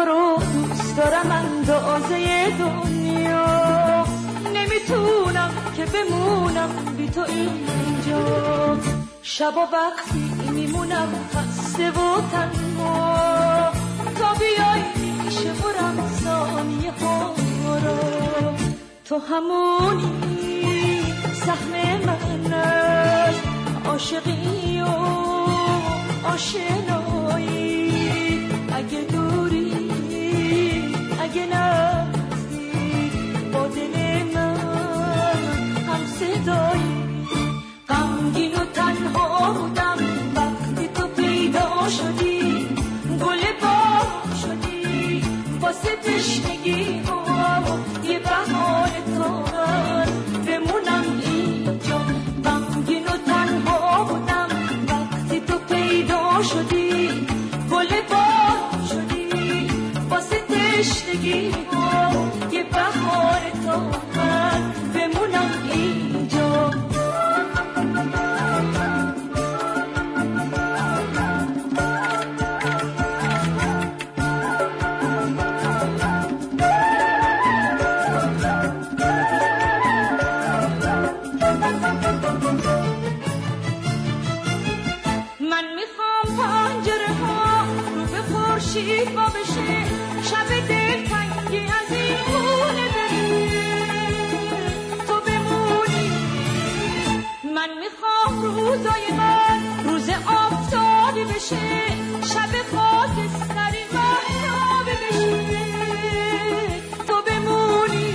تو رو دوست دارم اندازه دنیا. نمی‌تونم که بمونم بی تو اینجا. شب و وقتی میمونم خسته و تنها. تا بیای میشه برم ثانیه تو همونی تشنگی و یه بهار من بمونم اینجا. غمگین و تنها بودم. وقتی تو پیدا شدی گل با شدی. واسه تشنگی و یه بهار تو با بشه شب دل تنگی از این خونه تو بمونی. من می‌خوام روزای من روز آفتابی بشه شب خاکستری مهتابی بشه. تو بمونی.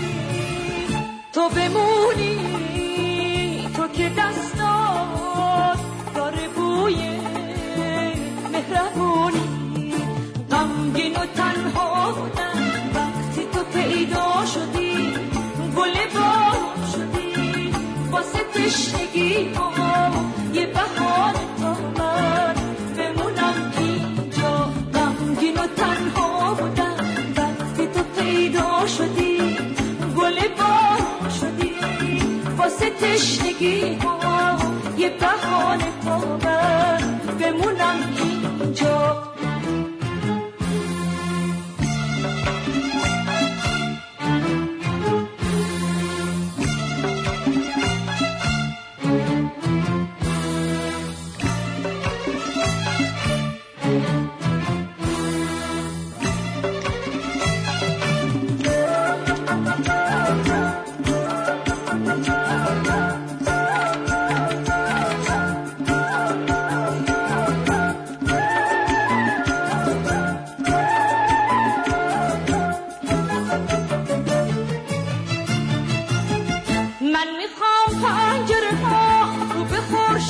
تو بمونی. تشنگی یه بهار تا من. بمونم اینجا غمگین و تنها بودم. وقتی تو پیدا شدی گل با شدی. واسه تشنگی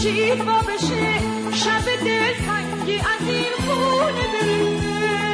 با بشه شب دل تنگی از این خونه بره.